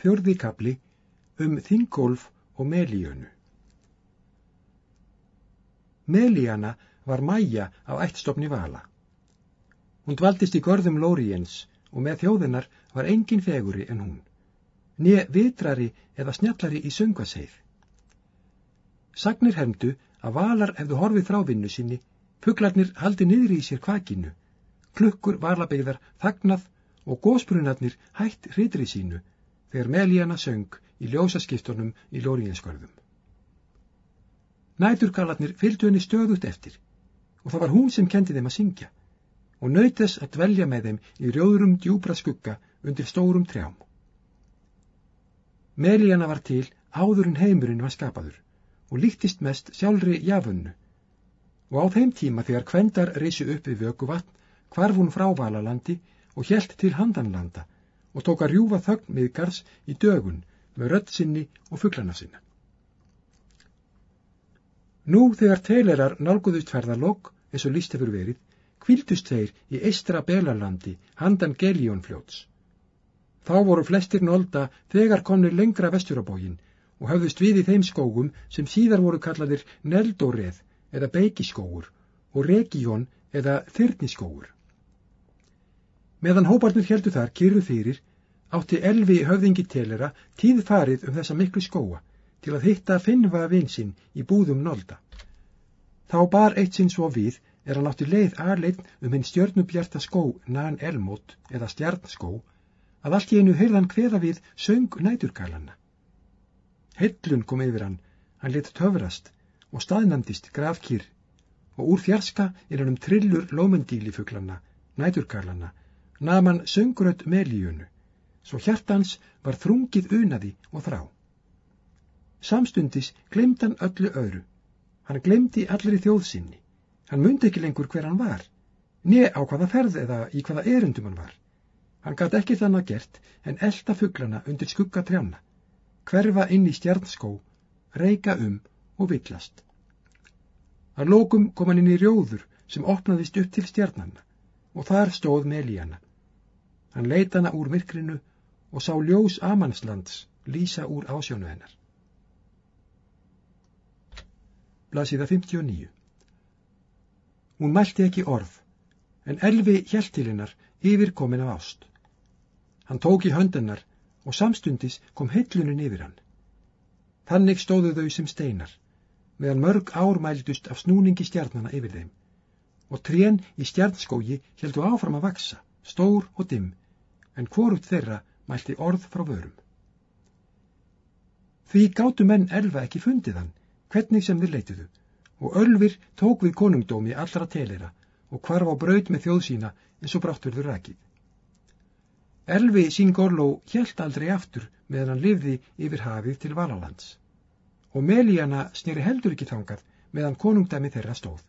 Fjörði kapli um Þingolf og Melíönu. Melíana var mæja á ættstofni Vala. Hún dvaldist í görðum Lóriens og með þjóðinnar var engin feguri en hún, nýja vitrari eða snjallari í söngaseið. Sagnir hendu að Valar hefðu horfið frá vinnu sinni, fugglarnir haldi niður í sér kvakinu, klukkur valabegðar þagnað og gósbrunarnir hætt hritri sínu þegar Melíana söng í ljósaskiptunum í Lórienskörðum. Næturkallarnir fylgdu henni stöðut eftir og það var hún sem kendi þeim að syngja og nöytess að dvelja með þeim í rjóðurum djúbra skugga undir stórum trjám. Melíana var til áður en heimurinn var skapaður og líktist mest sjálfri jafunnu og á þeim tíma þegar kvendar reysu upp við vöku vatn hvarf hún frá Valalandi og hjælt til handanlanda og tók að rjúfa þögn miðgars í dögun með rödd sinni og fugglana sinna. Nú þegar teilerar nálguðust ferðarlokk eins og líst hefur verið, kvildust þeir í eistra belalandi handan geljónfljóts. Þá voru flestir nólda þegar konir lengra vesturabógin og höfðust við í þeim skógum sem síðar voru kallaðir neldóreð eða beikiskógur og regíón eða þyrniskógur. Meðan hóparnir heldur þar kyrru fyrir, átti Elvi höfðingi telera tíð farið um þessa miklu skóa til að hitta Finnva vinsinn í búðum nolda. Þá bar eitt sinn svo við er hann átti leið aðleinn um hinn stjörnubjarta skó nan elmót eða stjarnskó að allt í einu heyrðan hveða við söng næturgalanna. Hellun kom yfir hann, hann lit töfrast og staðnandist grafkýr og úr fjarska er hann um trillur lómendílifuglanna, næturgalanna naman söngrödd melíunu, svo hjartans var þrungið unaði og þrá. Samstundis glemd hann öllu öðru. Hann glemdi allir í þjóðsynni. Hann myndi ekki lengur hver hann var, niður á hvaða ferð eða í hvaða erundum hann var. Hann gæti ekki þannig gert en elda fugglana undir skugga trjána, hverfa inn í stjarnskó, reyka um og villast. Að lókum kom hann inn í rjóður sem opnaðist upp til stjarnanna og þar stóð Melíana. Hann leita hana úr myrkrinu og sá ljós Amanslands lýsa úr ásjónu hennar. Blasiða 59 Hún mælti ekki orð, en elvi hjælt til hennar yfir komin af ást. Hann tók í höndennar og samstundis kom heitlunin yfir hann. Þannig stóðu þau sem steinar, meðan mörg ár mældust af snúningi stjarnana yfir þeim, og trén í stjarnskógi heldu áfram að vaksa, stór og dimm, en hvorugt þeirra mælti orð frá vörum. Því gáttu menn elfa ekki fundið hann, hvernig sem þeir leitiðu, og Ölfir tók við konungdómi allra telera og hvarf á braud með þjóð sína eins og brátturður rækið. Elfi sín Gorló hjælt aldrei aftur meðan hann livði yfir hafið til Valalands og Melíana snýri heldur ekki þangað meðan konungdæmi þeirra stóð.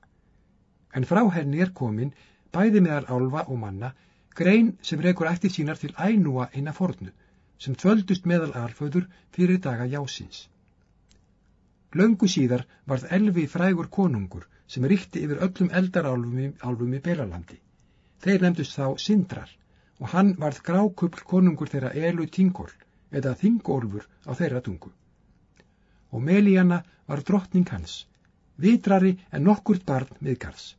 En frá henni er komin bæði meðal álfa og manna grein sem rekur ættir sínar til ænúa eina fornu, sem tvöldust meðal alföður fyrir daga jásins. Löngu síðar varð elvi frægur konungur sem ríkti yfir öllum eldarálfum í Belalandi. Þeir nefndust þá Sindrar og hann varð grákupl konungur þeirra Elu Tingol eða Þingolfur á þeirra tungu. Og Melíana var drottning hans, vitrari en nokkurt barn miðgars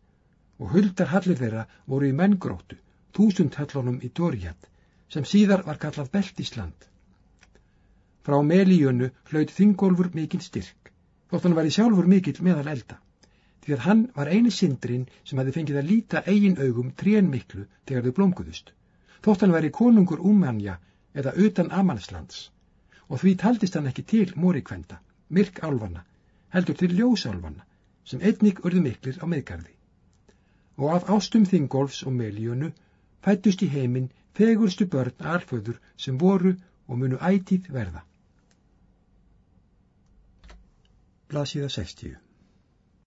og huldar hallir þeirra voru í menngróttu þúsundhöllunum í Dóriat, sem síðar var kallað Beltisland. Frá Melíunu hlaut Þingólfur mikil styrk, þótt hann var í sjálfur mikil meðal elda, því að hann var eini sindrin sem hefði fengið að líta eigin augum trén miklu þegar þau blómguðust, þótt hann væri konungur umanja eða utan Amanslands, og því taldist hann ekki til morikvenda, myrk álfanna, heldur til ljósálfanna, sem einnig urðu miklir á meðgarði. Og af ástum Þingólfs og Melíunu fættust í heiminn fegurstu börn alföður sem voru og munu ætíð verða. Blasiða 60